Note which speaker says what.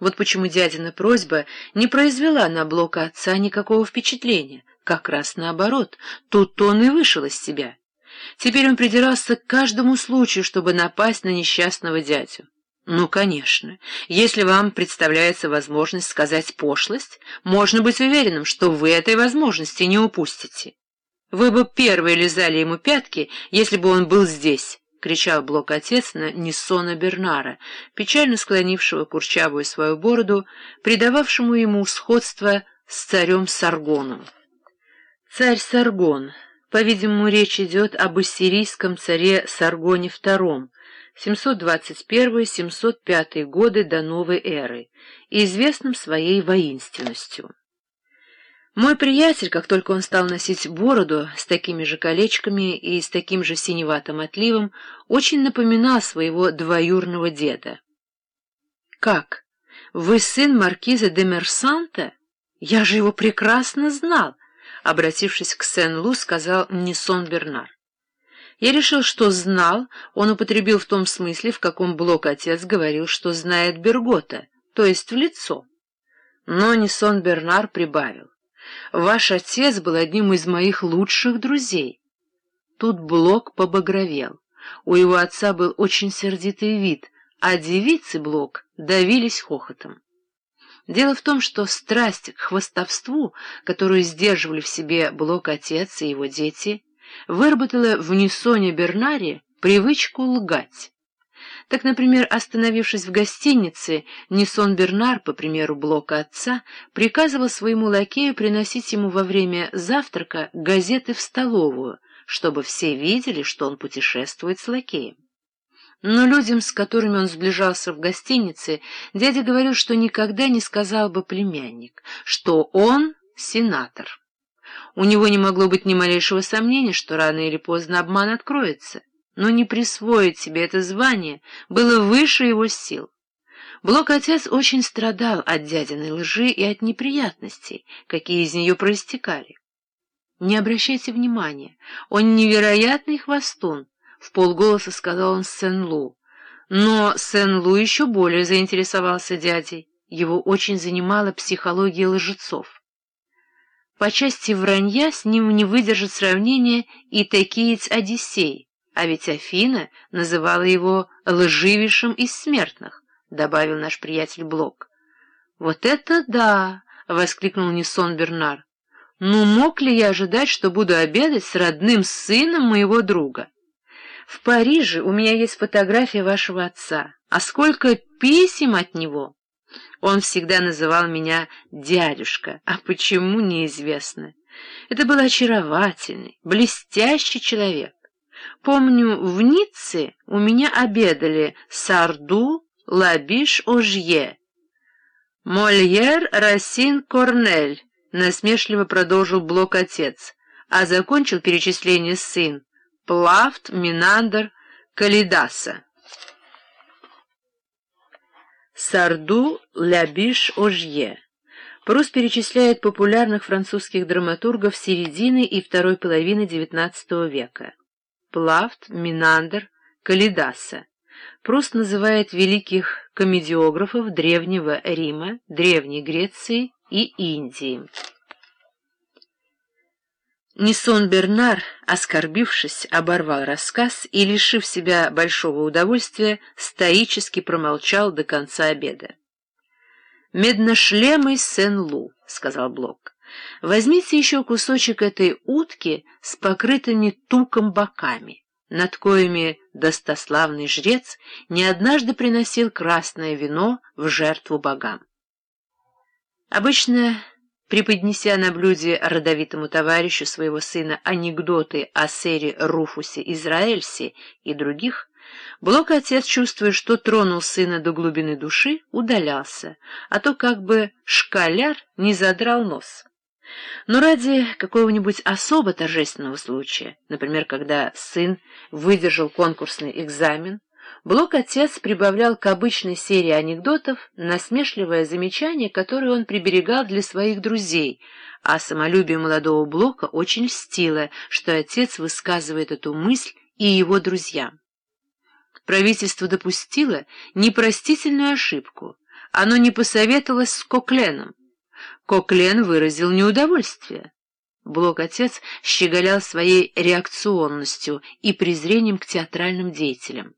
Speaker 1: Вот почему дядина просьба не произвела на Блока отца никакого впечатления. Как раз наоборот, тут он и вышел из себя. Теперь он придирался к каждому случаю, чтобы напасть на несчастного дядю. Ну, конечно, если вам представляется возможность сказать пошлость, можно быть уверенным, что вы этой возможности не упустите. Вы бы первые лизали ему пятки, если бы он был здесь, — кричал Блок-отец на Ниссона Бернара, печально склонившего курчавую свою бороду, придававшему ему сходство с царем Саргоном. Царь Саргон. По-видимому, речь идет об ассирийском царе Саргоне II, 721-705 годы до новой эры, и известным своей воинственностью. Мой приятель, как только он стал носить бороду с такими же колечками и с таким же синеватым отливом, очень напоминал своего двоюрного деда. «Как? Вы сын маркиза де Мерсанта? Я же его прекрасно знал!» Обратившись к Сен-Лу, сказал Нисон Бернар. Я решил, что знал, он употребил в том смысле, в каком Блок-отец говорил, что знает Бергота, то есть в лицо. Но Нисон Бернар прибавил. Ваш отец был одним из моих лучших друзей. Тут Блок побагровел. У его отца был очень сердитый вид, а девицы Блок давились хохотом. Дело в том, что страсть к хвостовству, которую сдерживали в себе Блок-отец и его дети, выработала в Нисоне Бернаре привычку лгать. Так, например, остановившись в гостинице, Нисон Бернар, по примеру Блока отца, приказывал своему лакею приносить ему во время завтрака газеты в столовую, чтобы все видели, что он путешествует с лакеем. Но людям, с которыми он сближался в гостинице, дядя говорил, что никогда не сказал бы племянник, что он сенатор. У него не могло быть ни малейшего сомнения, что рано или поздно обман откроется, но не присвоить себе это звание было выше его сил. Блок-отец очень страдал от дядиной лжи и от неприятностей, какие из нее проистекали. «Не обращайте внимания, он невероятный хвостун», — в полголоса сказал он Сен-Лу. Но Сен-Лу еще более заинтересовался дядей. Его очень занимала психология лжецов. По части вранья с ним не выдержит сравнения и такиец Одиссей, а ведь Афина называла его лживейшим из смертных, — добавил наш приятель Блок. — Вот это да! — воскликнул Нисон Бернар. — Ну, мог ли я ожидать, что буду обедать с родным сыном моего друга? В Париже у меня есть фотография вашего отца, а сколько писем от него! Он всегда называл меня дядюшка, а почему, неизвестно. Это был очаровательный, блестящий человек. Помню, в Ницце у меня обедали Сарду, Лабиш, Ожье. Мольер, Рассин, Корнель, насмешливо продолжил блок отец, а закончил перечисление сын Плафт, Минандр, Калидаса. Сарду, Лябиш, Ожье. Прус перечисляет популярных французских драматургов середины и второй половины XIX века. Плафт, Минандр, Калидаса. Пруст называет великих комедиографов Древнего Рима, Древней Греции и Индии. Нисон Бернар, оскорбившись, оборвал рассказ и, лишив себя большого удовольствия, стоически промолчал до конца обеда. «Медношлемый Сен-Лу», — сказал Блок, — «возьмите еще кусочек этой утки с покрытыми туком боками, над коими достославный жрец не однажды приносил красное вино в жертву богам». Обычно Преподнеся на блюде родовитому товарищу своего сына анекдоты о сэре Руфусе Израэльсе и других, Блок-отец, чувствуя, что тронул сына до глубины души, удалялся, а то как бы шкаляр не задрал нос. Но ради какого-нибудь особо торжественного случая, например, когда сын выдержал конкурсный экзамен, Блок-отец прибавлял к обычной серии анекдотов насмешливое замечание, которое он приберегал для своих друзей, а самолюбие молодого Блока очень льстило, что отец высказывает эту мысль и его друзьям. Правительство допустило непростительную ошибку, оно не посоветовалось с Кокленом. Коклен выразил неудовольствие. Блок-отец щеголял своей реакционностью и презрением к театральным деятелям.